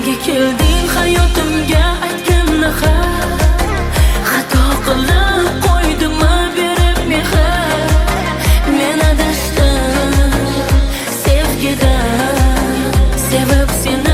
nega kelding hayotimga aytgin nahaq xato qildim qo'ydim berib mehr. Men adashdim sevgidan sevib seni.